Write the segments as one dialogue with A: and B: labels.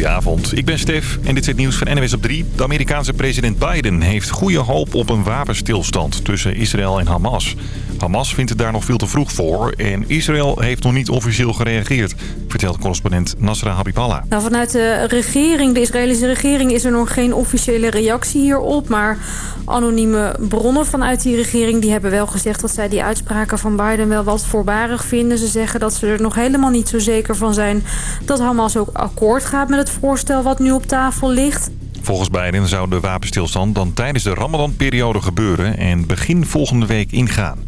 A: Goedenavond, ik ben Stef en dit is het nieuws van NWS op 3. De Amerikaanse president Biden heeft goede hoop op een wapenstilstand tussen Israël en Hamas. Hamas vindt het daar nog veel te vroeg voor en Israël heeft nog niet officieel gereageerd, vertelt correspondent Nasra Habiballah.
B: Nou, vanuit de regering, de Israëlische regering, is er nog geen officiële reactie hierop. Maar anonieme bronnen vanuit die regering die hebben wel gezegd dat zij die uitspraken van Biden wel wat voorbarig vinden. Ze zeggen dat ze er nog helemaal niet zo zeker van zijn dat Hamas ook akkoord gaat met het voorstel wat nu op tafel ligt.
A: Volgens Biden zou de wapenstilstand dan tijdens de Ramadan-periode gebeuren en begin volgende week ingaan.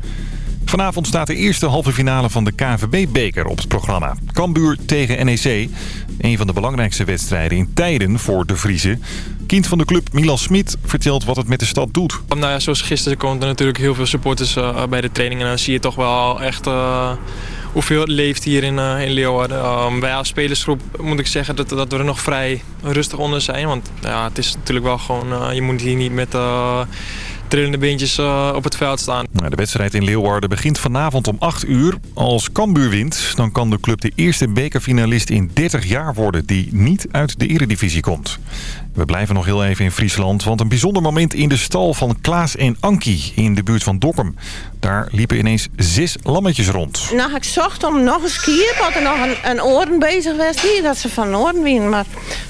A: Vanavond staat de eerste halve finale van de KNVB-beker op het programma. Cambuur tegen NEC. Een van de belangrijkste wedstrijden in tijden voor de Vriezen. Kind van de club Milan Smit vertelt wat het met de stad doet.
C: Nou ja, zoals gisteren komen er natuurlijk heel veel supporters uh, bij de training. En dan zie je toch wel echt... Uh hoeveel leeft hier in, uh, in Leeuwarden. Wij als spelersgroep moet ik zeggen dat, dat we er nog vrij rustig onder zijn. Want ja, het is natuurlijk wel gewoon, uh, je moet hier niet met... Uh, trillende beentjes op het veld staan.
A: De wedstrijd in Leeuwarden begint vanavond om 8 uur. Als Cambuur wint, dan kan de club de eerste bekerfinalist in 30 jaar worden... die niet uit de eredivisie komt. We blijven nog heel even in Friesland, want een bijzonder moment in de stal van Klaas en Ankie in de buurt van Dokkum. Daar liepen ineens zes lammetjes rond.
D: Nou, ik zocht om nog eens keer, wat er nog een, een oren bezig was. Hier, dat ze van oren winnen, maar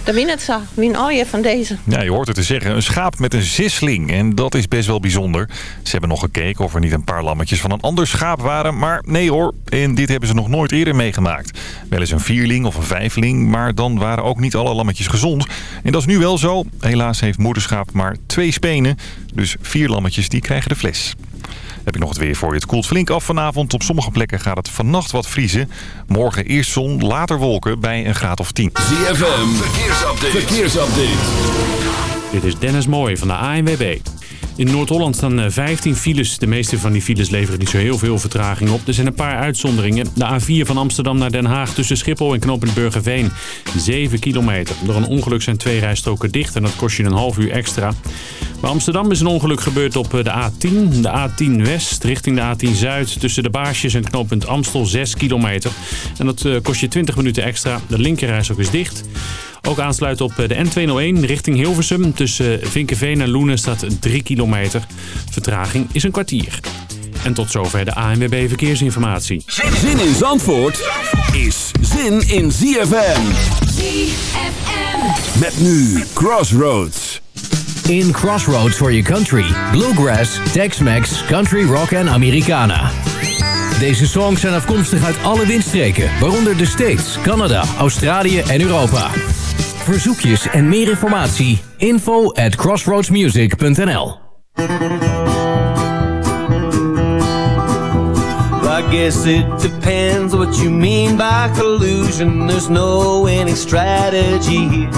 D: de win het zag. Win al je van deze.
A: Ja, je hoort het te zeggen. Een schaap met een zisling. En dat is best wel bijzonder. Ze hebben nog gekeken of er niet een paar lammetjes van een ander schaap waren. Maar nee hoor, en dit hebben ze nog nooit eerder meegemaakt. Wel eens een vierling of een vijfling, maar dan waren ook niet alle lammetjes gezond. En dat is nu wel zo. Helaas heeft moederschaap maar twee spenen. Dus vier lammetjes die krijgen de fles. Heb ik nog het weer voor je. Het koelt flink af vanavond. Op sommige plekken gaat het vannacht wat vriezen. Morgen eerst zon, later wolken bij een graad of 10.
E: ZFM, verkeersupdate. verkeersupdate.
F: Dit is Dennis Mooij van de ANWB. In Noord-Holland staan 15 files. De meeste van die files leveren niet zo heel veel vertraging op. Er zijn een paar uitzonderingen. De A4 van Amsterdam naar Den Haag tussen Schiphol en Knoopend Burgerveen. 7 kilometer. Door een ongeluk zijn twee rijstroken dicht en dat kost je een half uur extra. Bij Amsterdam is een ongeluk gebeurd op de A10. De A10 West richting de A10 Zuid tussen de Baarsjes en knooppunt Amstel 6 kilometer. En dat kost je 20 minuten extra. De linkerrijstrook is dicht. Ook aansluiten op de N201 richting Hilversum. Tussen Vinkenveen en Loenen staat 3 kilometer. Vertraging is een kwartier. En tot zover de ANWB Verkeersinformatie.
E: Zin in Zandvoort is zin in ZFM.
G: ZFM.
E: Met nu Crossroads.
H: In Crossroads for your country. Bluegrass, Tex-Mex, Country Rock en Americana. Deze songs zijn afkomstig uit alle windstreken, waaronder de States, Canada, Australië en Europa. Verzoekjes en meer informatie, info at crossroadsmusic.nl
I: I guess it depends what you mean by collusion. There's no winning strategy here.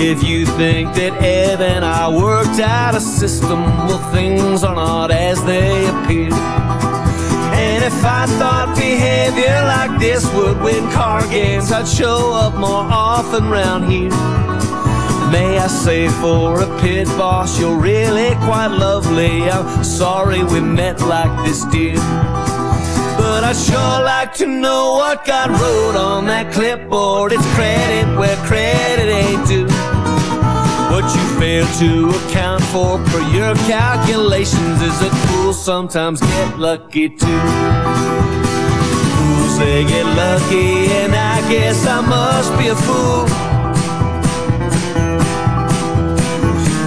I: If you think that Ed and I worked out a system, well, things are not as they appear. If I thought behavior like this would win car games, I'd show up more often round here. May I say for a pit boss, you're really quite lovely. I'm sorry we met like this, dear. But I'd sure like to know what got wrote on that clipboard. It's credit where credit ain't due. What you fail to account for per your calculations is that fools sometimes get lucky too. Fools they get lucky, and I guess I must be a fool.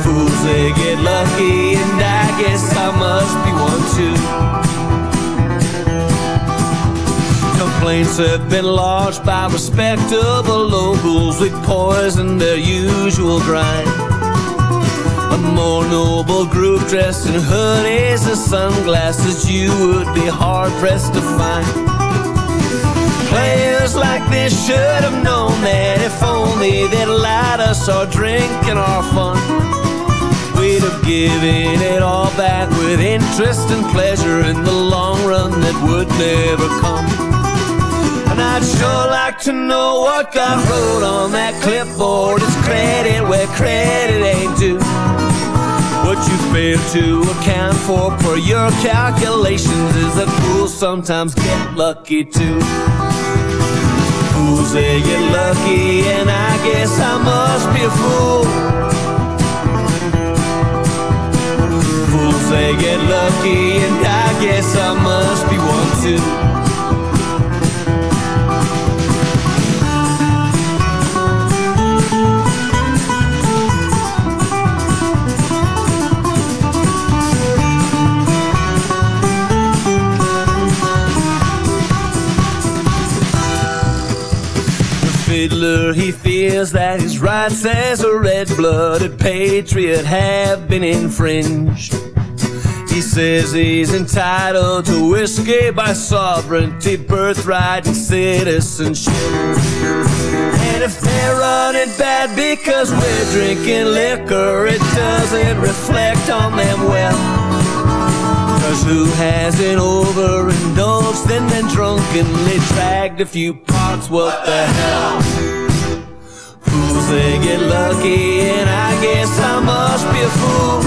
I: Fools they get lucky, and I guess I must be one too. Complaints have been lodged by respectable locals with poison their usual grind. A more noble group dressed in hoodies and sunglasses you would be hard pressed to find. Players like this should have known that if only they'd allowed us our drink and our fun. We'd have given it all back with interest and pleasure in the long run that would never come. And I'd sure like to know what got wrote on that clipboard. It's credit where credit ain't due. What you fail to account for per your calculations is that fools sometimes get lucky too. Fools, they get lucky, and I guess I must be a fool. Fools, they get lucky, and I guess I must be one too. Fears that his rights as a red-blooded patriot have been infringed. He says he's entitled to whiskey by sovereignty, birthright, and citizenship. And if they're running bad because we're drinking liquor, it doesn't reflect on them well. Cause who hasn't overindulged and then drunkenly dragged a few parts? What the hell? They get lucky, and I guess I must be a fool.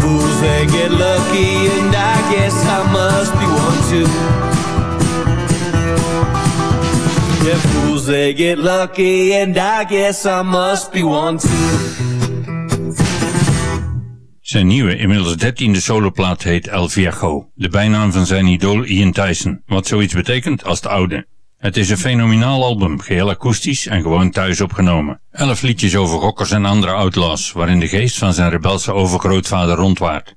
I: Fools, they get lucky, and I guess I must be one too. Yeah, fools, they get lucky, and I guess I must be one too.
G: Zijn nieuwe, inmiddels dertiende soloplaat heet El Viejo, de bijnaam van zijn idool Ian Tyson, wat zoiets betekent als de oude. Het is een fenomenaal album, geheel akoestisch en gewoon thuis opgenomen. Elf liedjes over rockers en andere outlaws, waarin de geest van zijn rebelse overgrootvader rondwaart.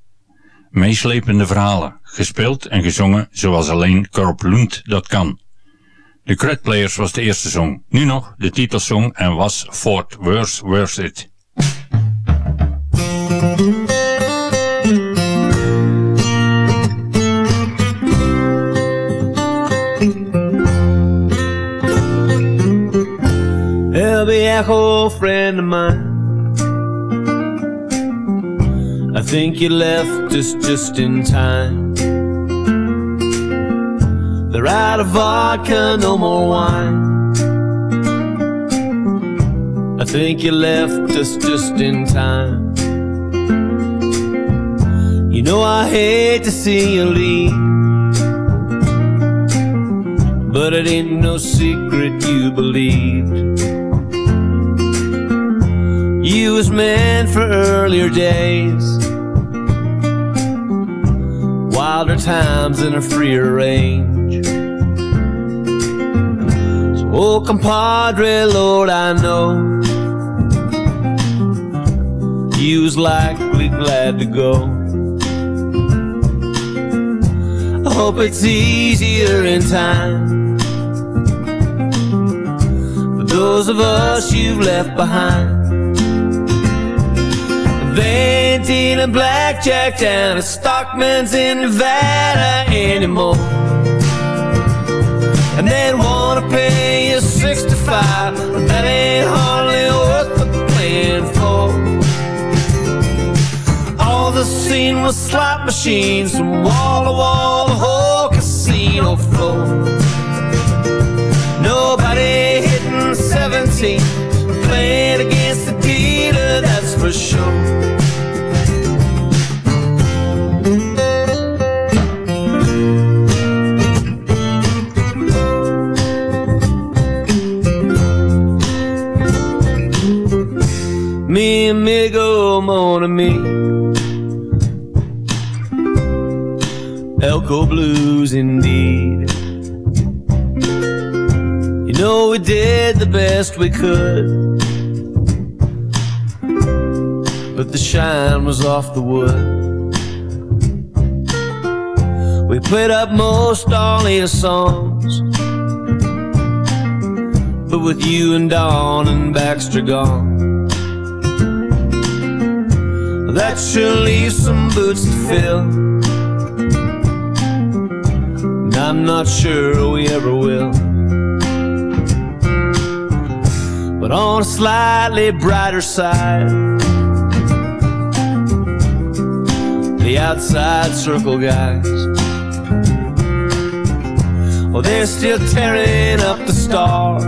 G: Meeslepende verhalen, gespeeld en gezongen zoals alleen Corp Lund dat kan. The Cred Players was de eerste song, nu nog de titelsong en was Fort Worth Worth It.
I: Viejo friend of mine. I think you left us just in time. They're out of vodka, no more wine. I think you left us just in time. You know I hate to see you leave. But it ain't no secret you believed. You was meant for earlier days, wilder times and a freer range. So, oh, compadre, Lord, I know you was likely glad to go. I hope it's easier in time for those of us you've left behind. Ain't dealing blackjack down at Stockman's in Nevada anymore. And they wanna pay you 65, but that ain't hardly worth the playing for. All the scene was slot machines from wall to wall, the whole casino floor. For sure. Mi amigo, mon ami. Elko Blues indeed. You know, we did the best we could. Shine was off the wood. We played up most all his songs. But with you and Dawn and Baxter gone. That sure leaves some boots to fill. And I'm not sure we ever will. But on a slightly brighter side, the outside circle guys, well, they're still tearing up the star.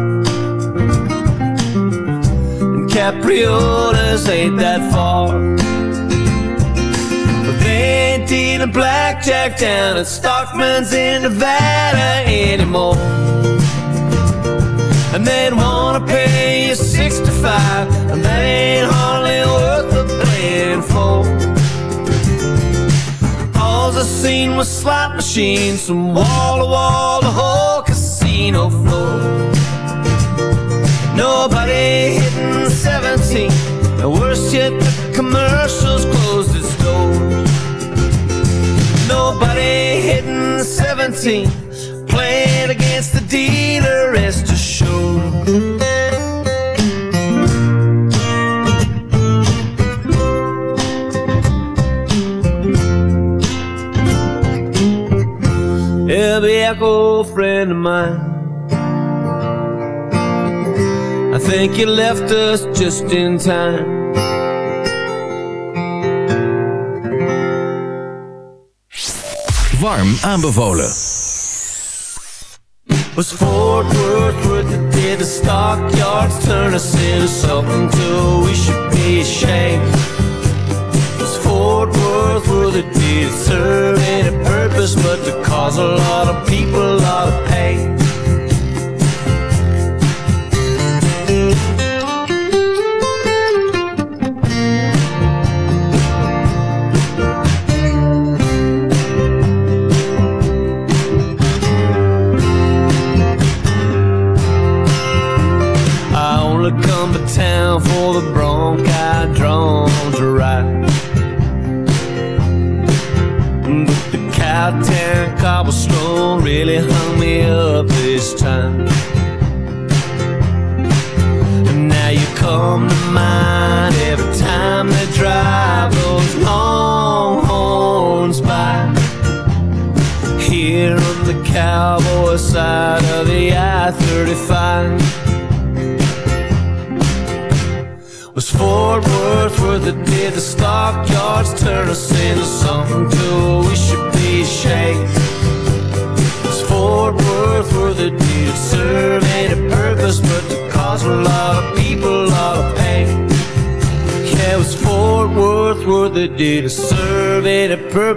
I: And Capriolas ain't that far. But they ain't dealing blackjack down at Stockman's in Nevada anymore. And they'd wanna pay you 65, and that ain't hardly worth the playing for. All scene was slot machines from wall to wall, the whole casino floor. Nobody hitting 17, and worse yet, the commercials closed its doors. Nobody hitting 17, playing against the dealer, rest assured. Echo friend of mine. I think you left us just in time.
H: Warm aanbevolen.
I: Was Fort Worth worth it? Did the stockyards turn us into something till we should be ashamed? Was Fort Worth worth it? Did it serve any purpose but to cause a lot of people a lot of pain?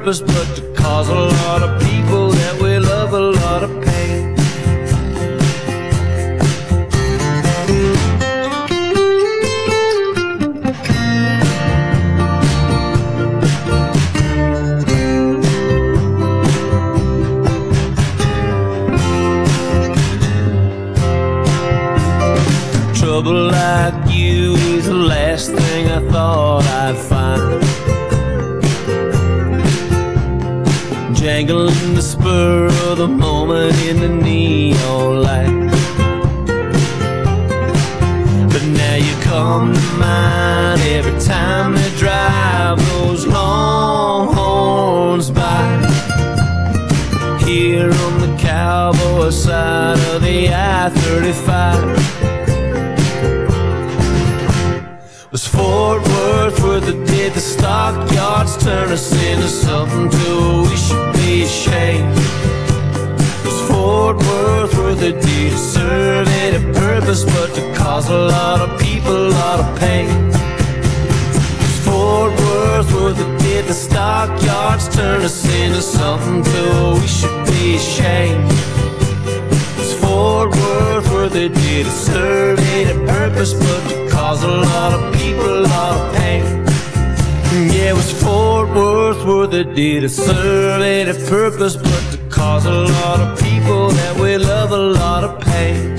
I: Any cowboy side of the I-35. Was Fort Worth worth it? Did the stockyards turn us into something till we should be ashamed? Was Fort Worth worth it? Did it serve any purpose but to cause a lot of people a lot of pain? Was Fort Worth worth it? Did the stockyards turn us into something till we should be ashamed? Fort Worth worth it? Did it serve any purpose but to cause a lot of people a lot of pain? Yeah, was Fort Worth worth it? Did it serve any purpose but to cause a lot of people that we love a lot of pain?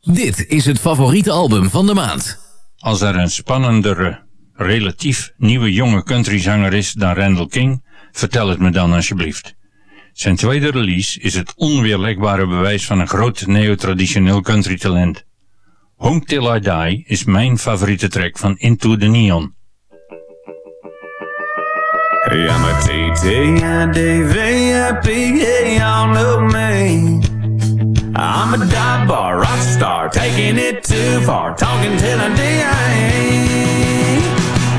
H: Dit is het favoriete album van de maand.
G: Als er een spannendere, relatief nieuwe jonge countryzanger is dan Randall King, vertel het me dan alsjeblieft. Zijn tweede release is het onweerlegbare bewijs van een groot neo-traditioneel country talent. Home Till I Die is mijn favoriete track van Into the Neon.
J: Hey, I'm a T-T-I-D-V-I-P, hey, y'all know me. I'm a dive bar rock star, taking it too far, talking till I die.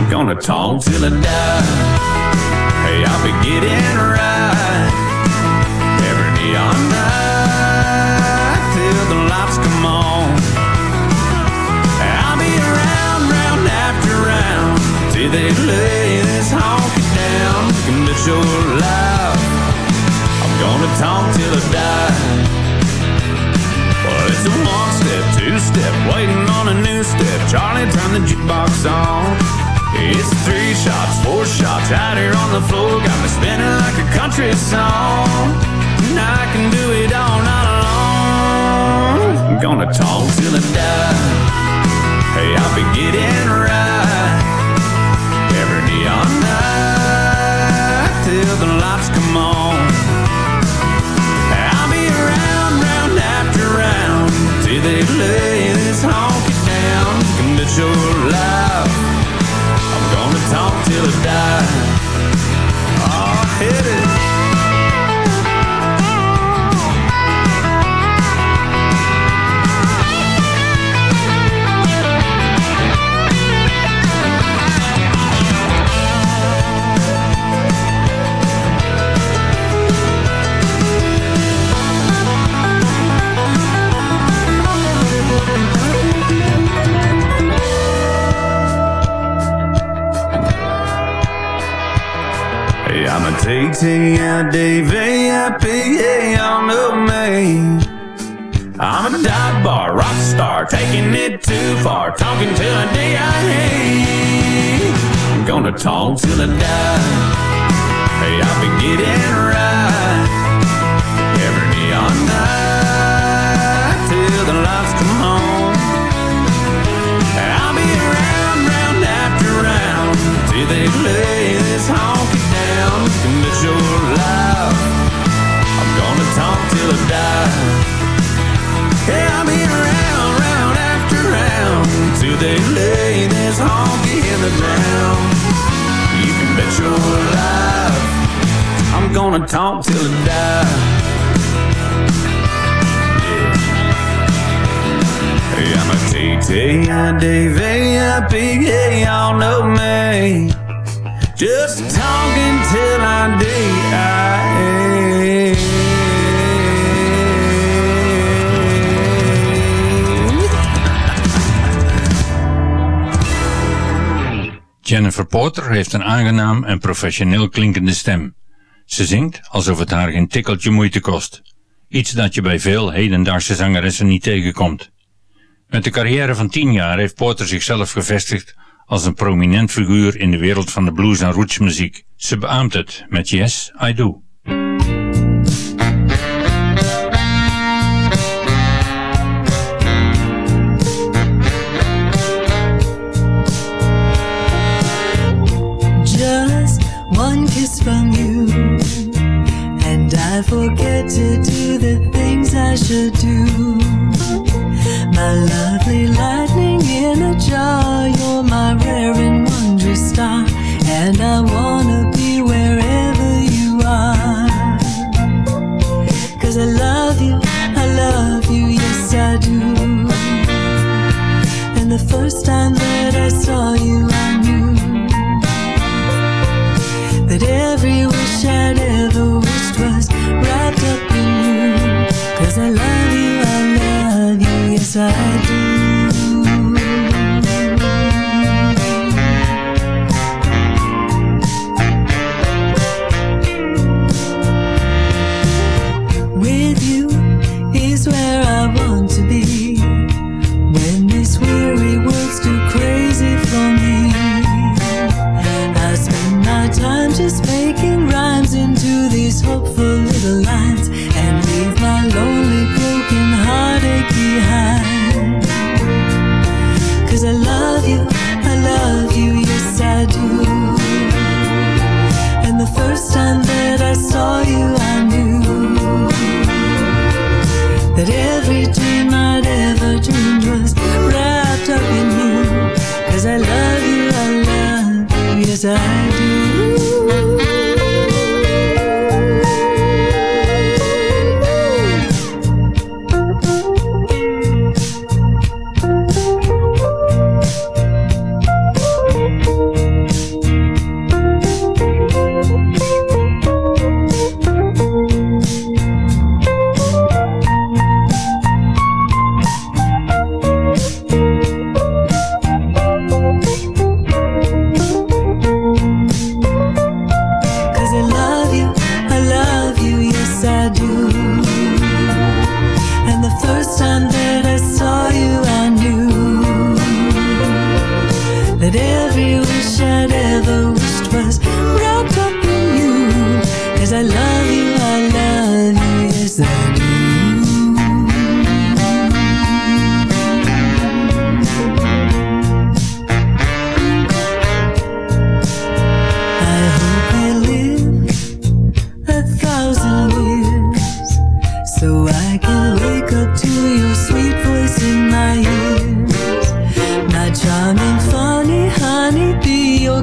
J: Gonna talk till I die. Hey, I'll be getting right every neon night till the lights come on. I'll be around, round after round till they lay this honky down. Commit your life. I'm gonna talk till I die. Well, it's a one step, two step, waiting on a new step. Charlie, turn the jukebox on. It's three shots, four shots out here on the floor. Got me spinning like a country song. And I can do it all night long. I'm gonna talk till I die. Hey, I'll be getting right every neon night till the lights come on. I'll be around, round after round till they lay this honky down. Can bet you're alive. Talk till I die. Oh, hit it. A y'all know me. I'm a dive bar rock star, taking it too far, talking till I die. I'm gonna talk till I die. Hey, I'll be getting right night till the lights come on. I'll be around, round after round till they honky Can bet you're alive. I'm gonna talk till I die. Hey, I'll be around, round after round till they lay this honky in the ground. You can bet you're alive. I'm gonna talk till I die. Hey, I'm a T-T-I-D-V-I-P, y'all know me. Just talking
G: Jennifer Porter heeft een aangenaam en professioneel klinkende stem. Ze zingt alsof het haar geen tikkeltje moeite kost. Iets dat je bij veel hedendaagse zangeressen niet tegenkomt. Met een carrière van 10 jaar heeft Porter zichzelf gevestigd als een prominent figuur in de wereld van de blues en rootsmuziek. Ze beaamt het met Yes, I Do.
K: Just one kiss from you, and I forget to do the things I should do. My lovely lightning in a jar, you're my rare and wondrous star, and I wanna be wherever you are. Cause I love you, I love you, yes I do. And the first time that I saw you, I knew that every wish I'd ever wished was wrapped up in you. Cause I love you, I love you, yes I do.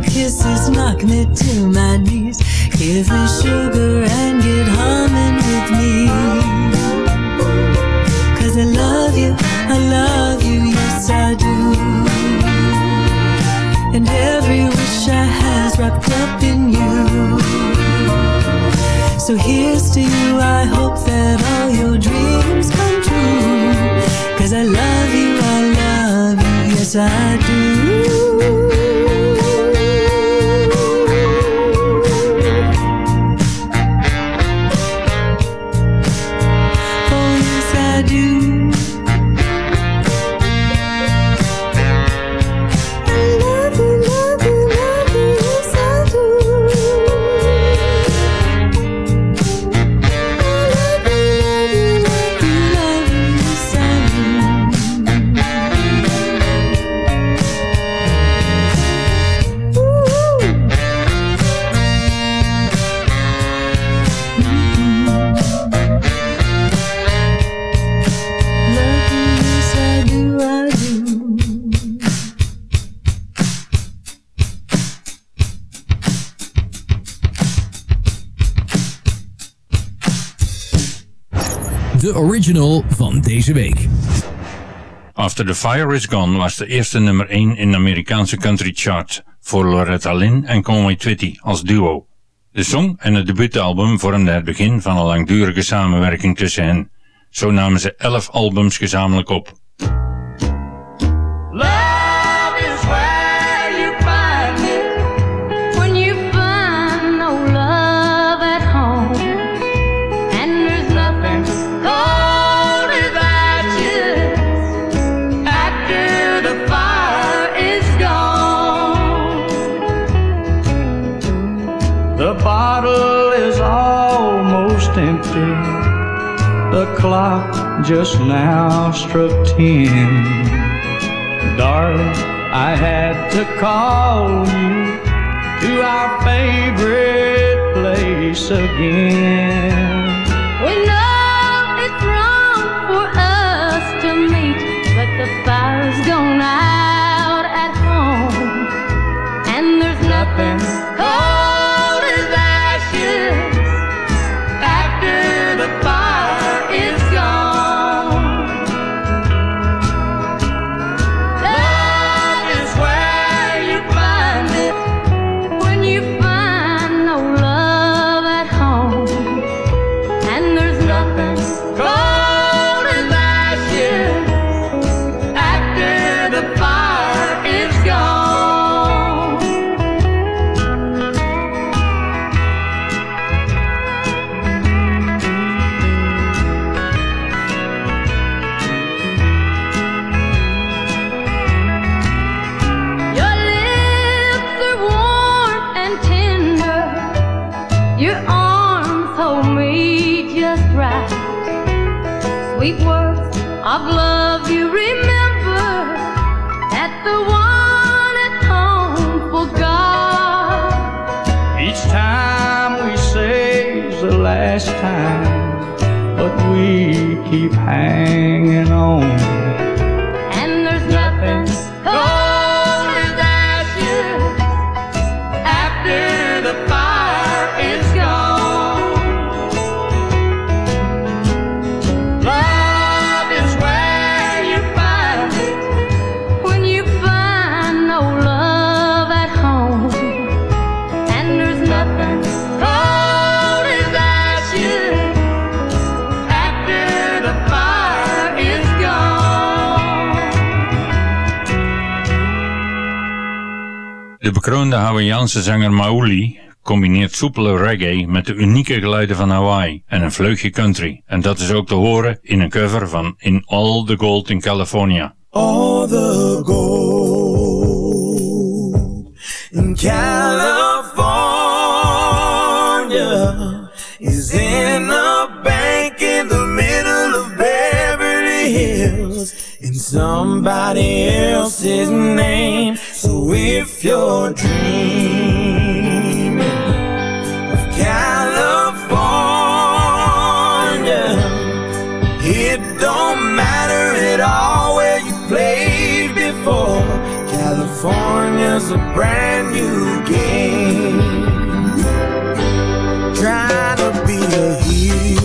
K: Kisses knock me to my knees. Give me sugar and get humming with me. Cause I love you, I love you, yes I do. And every wish I has wrapped up in you. So here's to you, I hope that all your dreams come true. Cause I love you, I love you, yes I
H: week.
G: After the Fire Is Gone was de eerste nummer 1 in de Amerikaanse country chart voor Loretta Lynn en Conway Twitty als duo. De song en het debuutalbum vormden het begin van een langdurige samenwerking tussen hen. Zo namen ze 11 albums gezamenlijk op.
J: bottle is almost empty. The clock just now struck ten. Darling, I had to call you to our favorite place again.
L: We know it's wrong for us to meet, but the fire's gone out
G: De Hawaiiaanse zanger Mauli combineert soepele reggae met de unieke geluiden van Hawaii en een vleugje country. En dat is ook te horen in een cover van In All the Gold in California.
J: All the gold in California is in a bank in the middle of Beverly Hills in somebody else's name. If you're dreaming of California, it don't matter at all where you played before. California's a brand new game. Trying to be a hero,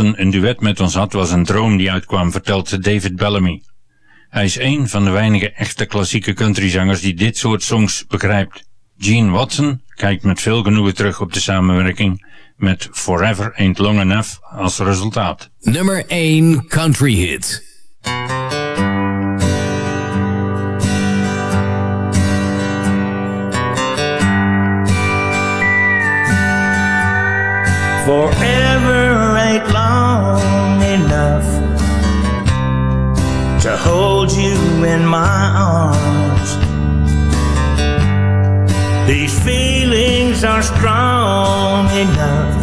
G: Een duet met ons had was een droom die uitkwam, vertelt David Bellamy. Hij is een van de weinige echte klassieke countryzangers die dit soort songs begrijpt. Gene Watson kijkt met veel genoegen terug op de samenwerking met Forever Ain't Long Enough als resultaat.
H: Nummer 1 country hit.
J: Forever hold you in my arms. These feelings are strong enough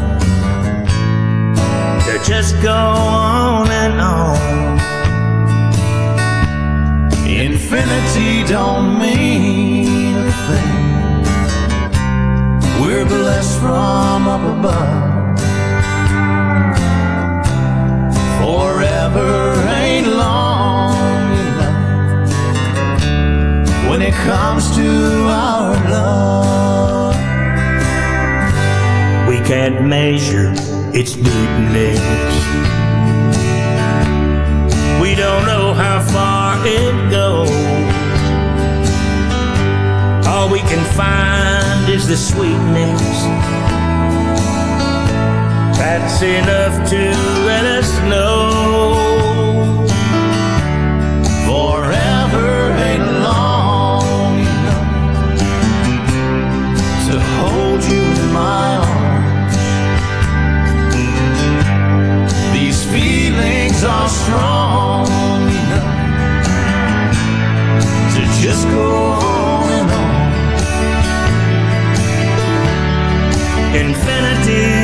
J: to just go on and on. Infinity don't mean a thing. We're blessed from up above. Forever comes to our love. We can't measure its deepness. We don't know how far it goes. All we can find is the sweetness. That's enough to let us know. Are strong enough to just go on and on. Infinity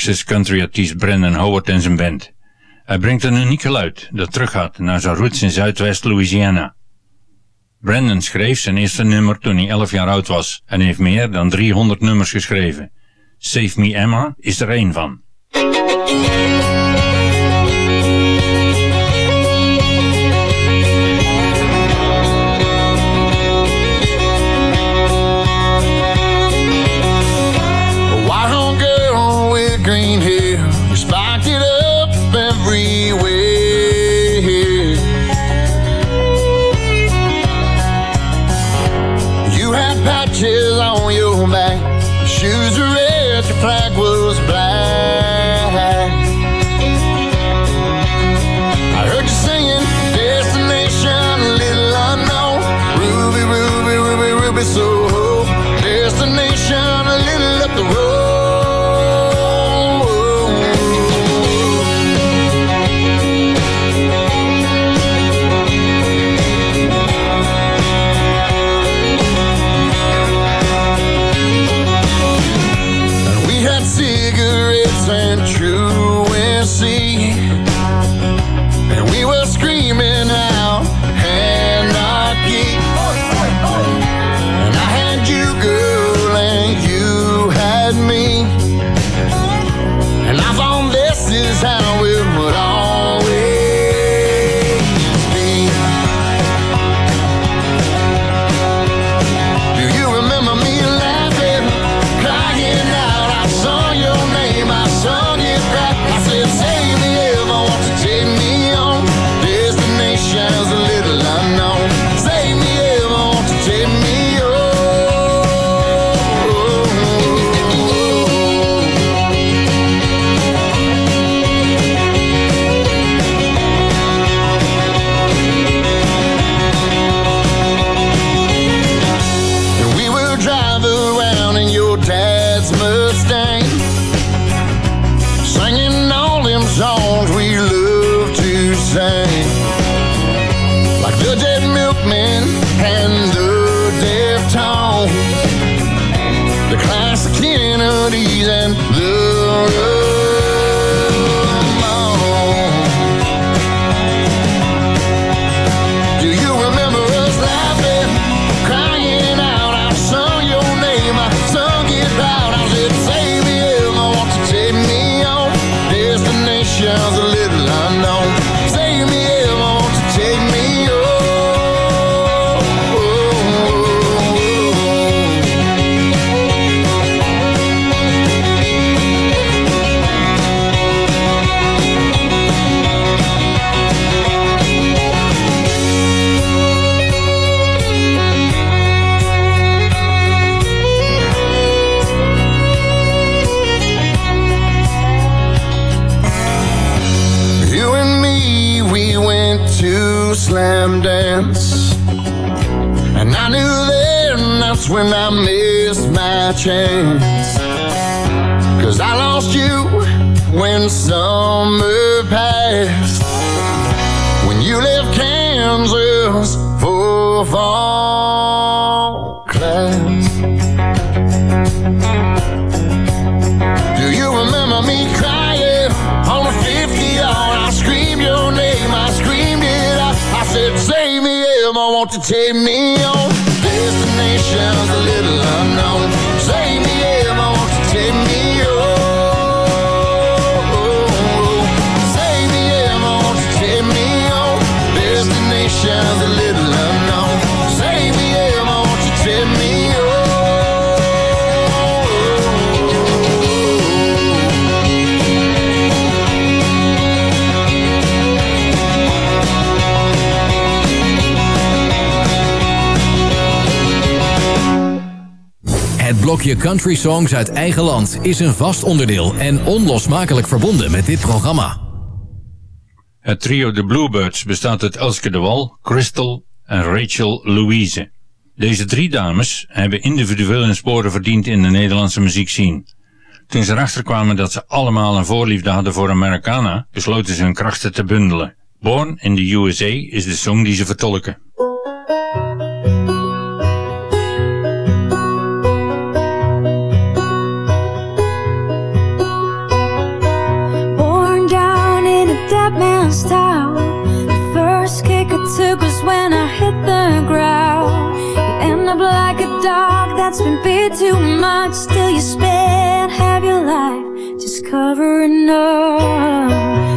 M: Texas country artiest Brandon Howard en zijn band. Hij brengt een uniek geluid dat teruggaat naar zijn roots in Zuidwest Louisiana. Brandon schreef zijn eerste nummer toen hij 11 jaar oud was en heeft meer dan 300 nummers geschreven. Save Me Emma is er één van.
N: Save me,
M: Emma, won't you take me on? Destination's a little unknown.
H: Blokje country songs uit eigen land is een vast onderdeel en onlosmakelijk verbonden met dit programma.
G: Het trio The Bluebirds bestaat uit Elske de Wal, Crystal en Rachel Louise. Deze drie dames hebben individueel hun sporen verdiend in de Nederlandse muziekscene. Toen ze erachter kwamen dat ze allemaal een voorliefde hadden voor Americana, besloten ze hun krachten te bundelen. Born in the USA is de song die ze vertolken.
O: The first kick I took was when I hit the ground. You end up like a dog that's been beat too much. Till you spend half your life just covering up.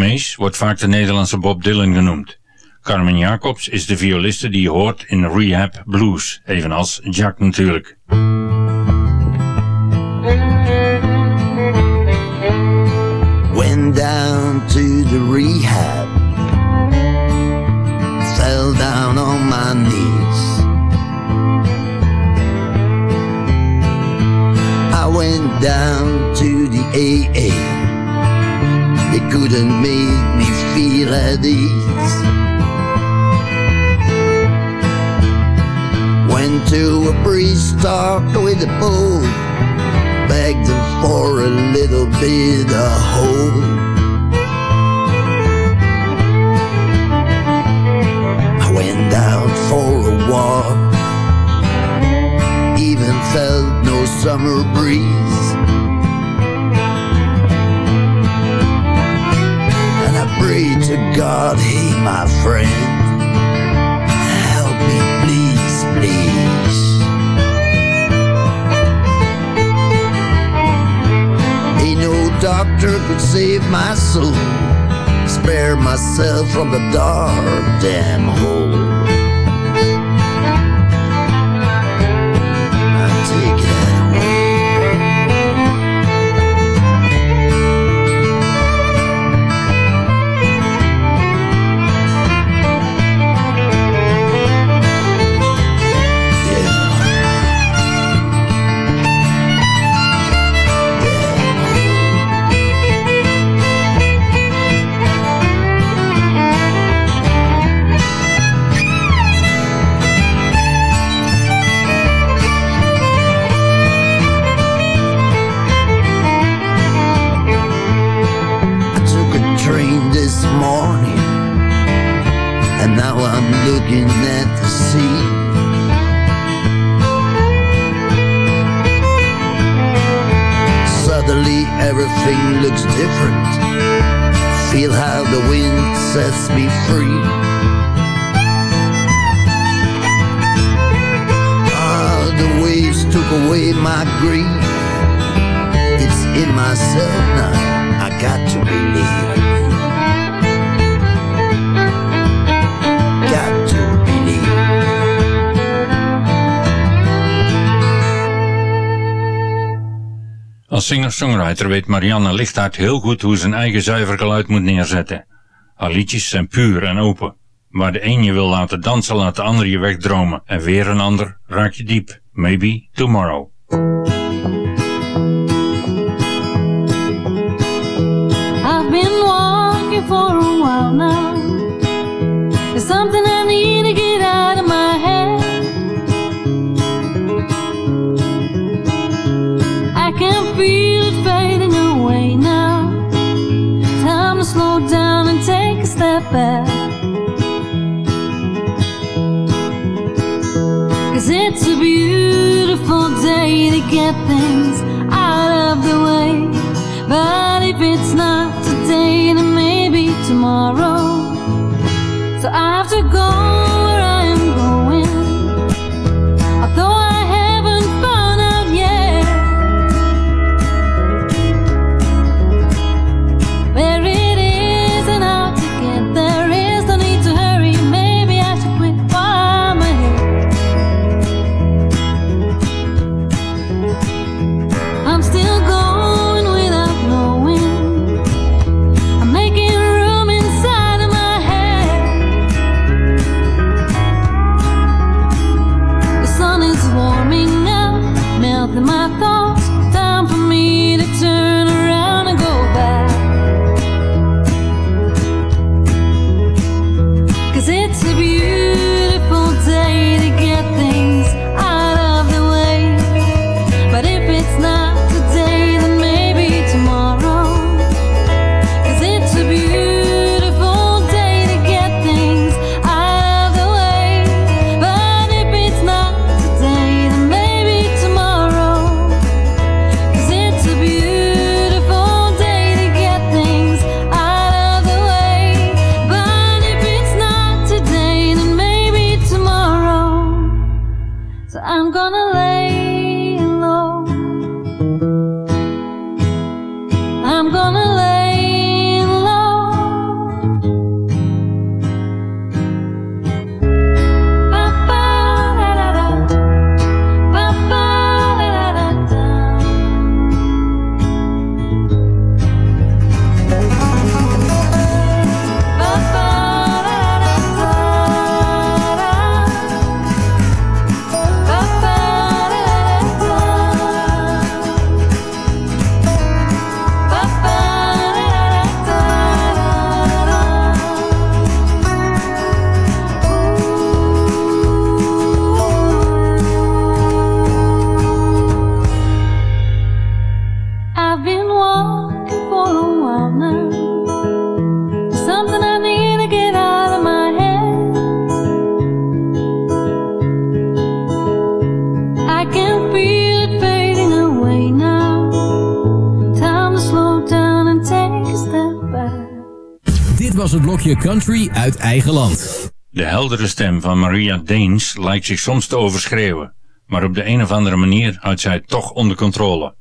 G: Mees wordt vaak de Nederlandse Bob Dylan genoemd. Carmen Jacobs is de violiste die je hoort in Rehab Blues, evenals Jack natuurlijk.
P: Went down to the rehab, fell down on my knees. I went down to the AA, they couldn't make me feel at ease. Went to a priest, talked with a pope, begged him for a little bit of hope. I went out for a walk, even felt no summer breeze. To God, hey, my friend, help me, please, please. Ain't no doctor could save my soul, spare myself from the dark damn hole.
G: Singer-songwriter weet Marianne Lichthart heel goed hoe ze een eigen zuiver geluid moet neerzetten. Haar liedjes zijn puur en open. Waar de een je wil laten dansen, laat de ander je wegdromen. En weer een ander raak je diep. Maybe tomorrow.
O: I've been walking for a while now. Get things out of the way. But if it's not today, then maybe tomorrow. So I have to go
H: stukje country uit eigen land.
G: De heldere stem van Maria Deens lijkt zich soms te overschreeuwen, maar op de een of andere manier houdt zij het toch onder controle.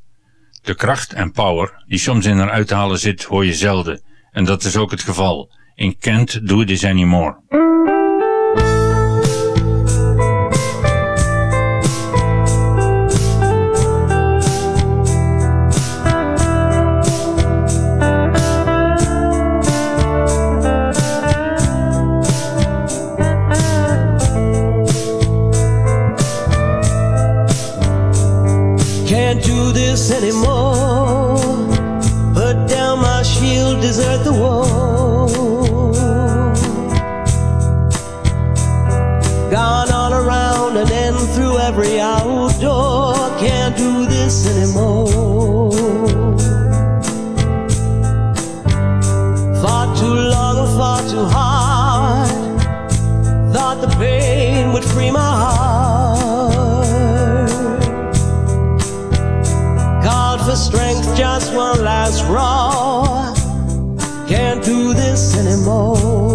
G: De kracht en power die soms in haar uithalen zit hoor je zelden, en dat is ook het geval. In Kent Do This Anymore.
Q: for strength, just one last roar. Can't do this anymore.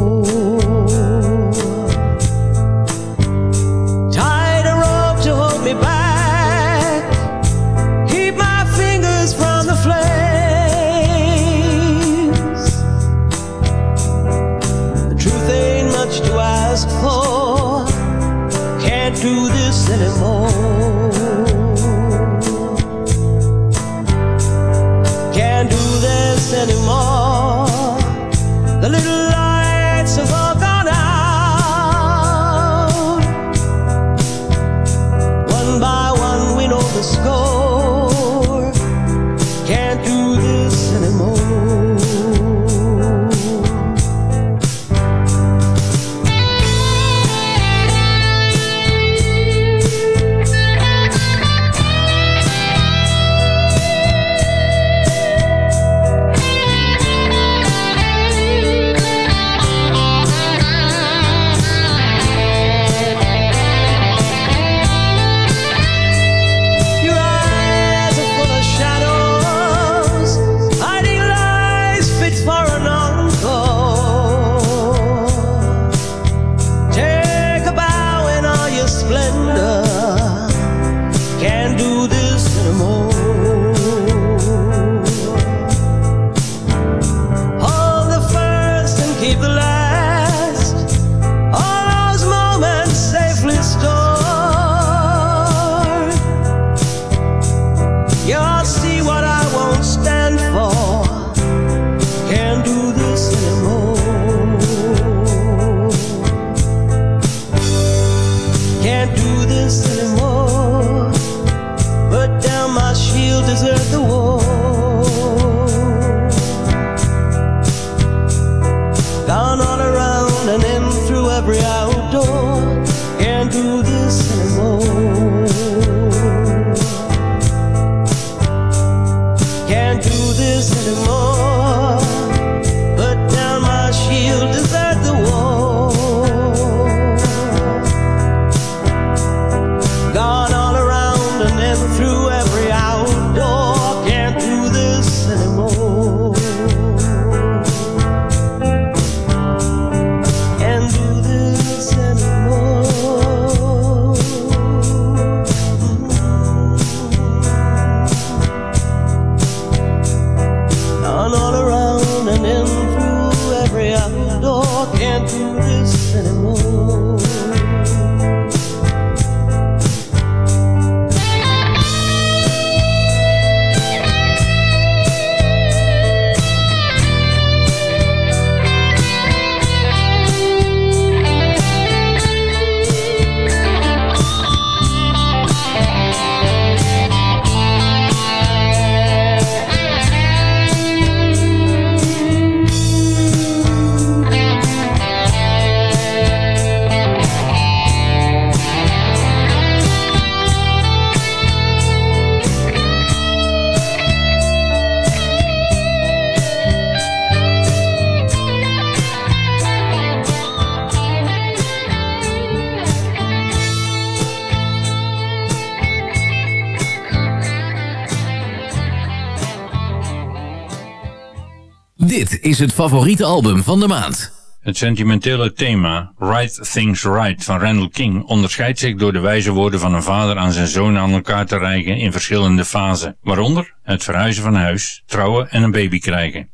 H: Is het favoriete album van de maand.
G: Het sentimentele thema Right Things Right van Randall King onderscheidt zich door de wijze woorden van een vader aan zijn zoon aan elkaar te reiken in verschillende fasen, waaronder het verhuizen van huis, trouwen en een baby krijgen.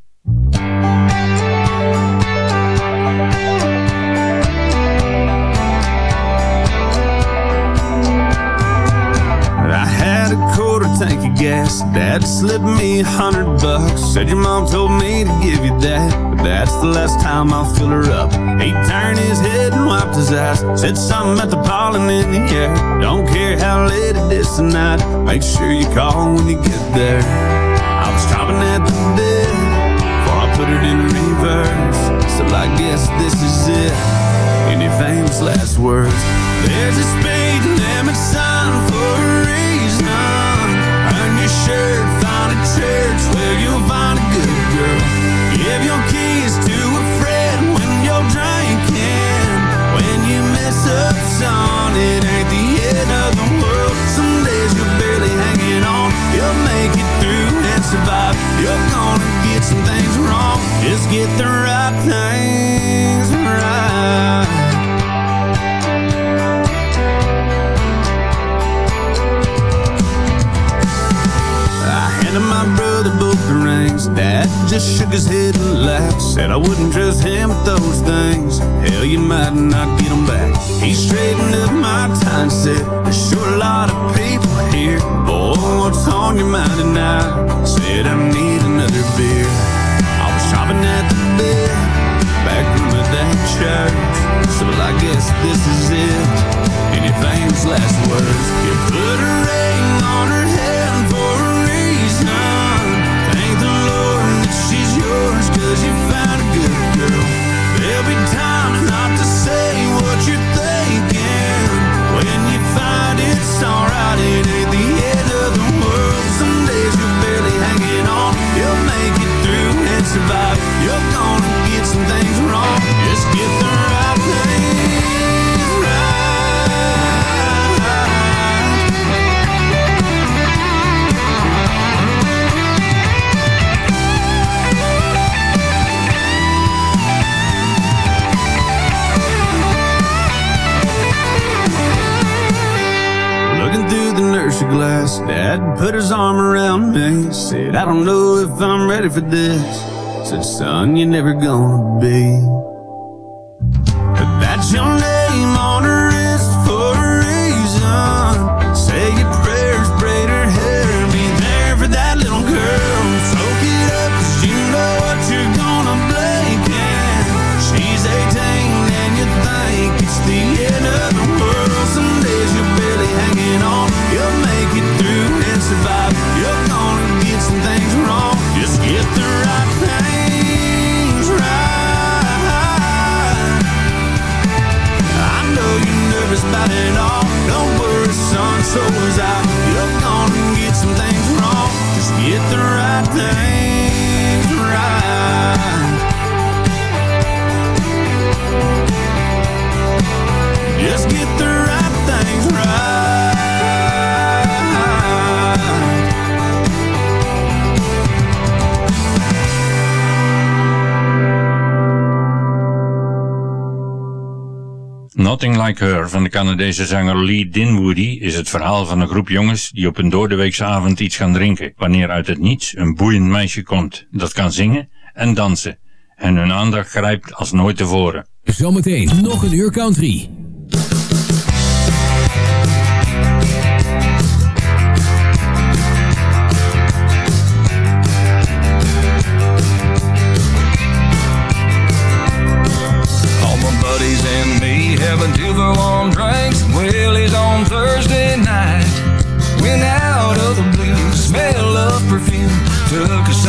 J: Gas. Dad slipped me a hundred bucks. Said your mom told me to give you that. But that's the last time I'll fill her up. He turned his head and wiped his eyes. Said something about the pollen in the air. Don't care how late it is tonight. Make sure you call when you get there. I was chopping at the bit before I put it in reverse. So I guess this is it. Any famous last words? There's a speed limit sign for a reason. Shirt, find a church where you'll find a good girl. Give your keys to a friend when you're drinking. When you mess up, son, it ain't the end of the world. Some days you're barely hanging on. You'll make it through and survive. You're gonna get some things wrong. Just get the right things right. Dad just shook his head and laughed. Said I wouldn't trust him with those things. Hell, you might not get them back. He straightened up my time set. There's sure a lot of people here. Boy, what's on your mind tonight? Said I need another beer. I was shopping at the bed, back room of that church. Ready for this. Said, son, you're never gonna be.
G: Nothing Like Her van de Canadese zanger Lee Dinwoody is het verhaal van een groep jongens die op een doordeweekse avond iets gaan drinken, wanneer uit het niets een boeiend meisje komt dat kan zingen en dansen en hun aandacht grijpt als nooit tevoren.
H: Zometeen nog een uur country.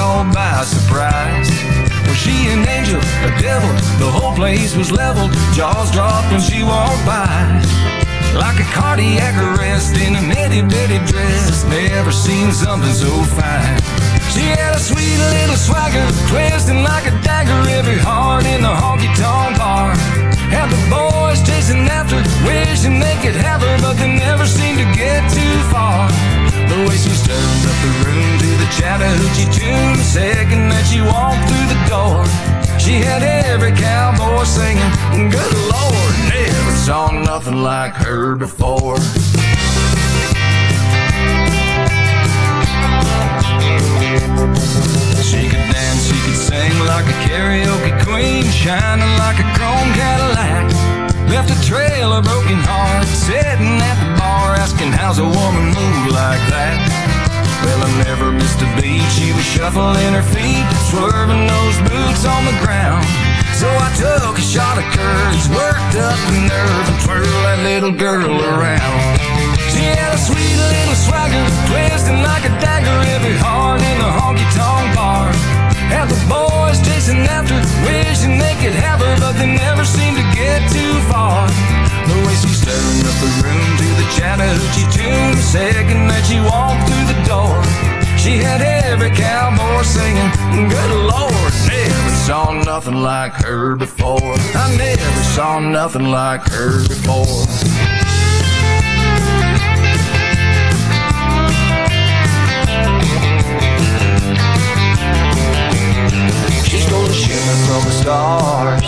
R: All by surprise. Was she an angel, a devil? The whole place was leveled, jaws dropped when she walked by. Like a cardiac arrest in an itty bitty dress. Never seen something so fine. She had a sweet little swagger, twisting like a dagger. Every heart in the honky tonk bar. Had the boys chasing after, wishing they could have her, but they never seemed to get too far. The way she stirred up the room Chattahoochee tune the second that she walked through the door.
I: She had every cowboy singing, good lord, never saw nothing like her before. She could dance, she could sing like a karaoke queen, shining like a chrome Cadillac. Left a trail of broken hearts, sitting at the bar asking how's a woman move like that. Well, I never missed a beat. She was shuffling her feet, swerving those boots on the ground. So I took a shot of courage, worked up the nerve, and twirled that little girl around. She had a sweet little swagger, twisting like a dagger, every heart in the honky tonk bar. Had the boys chasing after, wishing they could have her, but they never seemed to get too far. The way she stirring up the room to the Chattahoochee tune, the second that she walked through the door. She had every cowboy singing, good lord, never saw nothing like her before. I never saw nothing like her before. She stole a shimmer from the stars.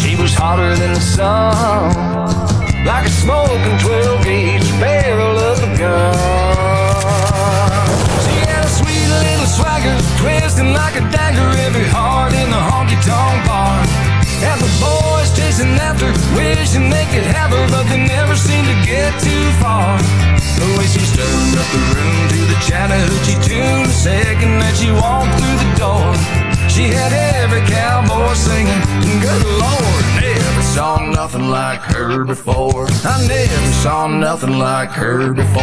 I: She was hotter than the sun, like a smoking 12 gauge barrel of a gun. She had a sweet little swagger, twisting like a dagger, every heart in the honky tonk bar. And the boys chasing after, wishing they could have her, but they never seemed to get too far. The way she stirred up the room to the Chattahoochee tune, the second that she walked through the door. She had every cowboy singing, good lord, saw nothing like her before. I never saw nothing like her before.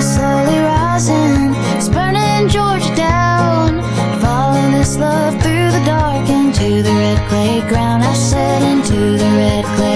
S: Slowly rising, it's burning Georgia down. This love through the dark into the red clay ground. I said into the red clay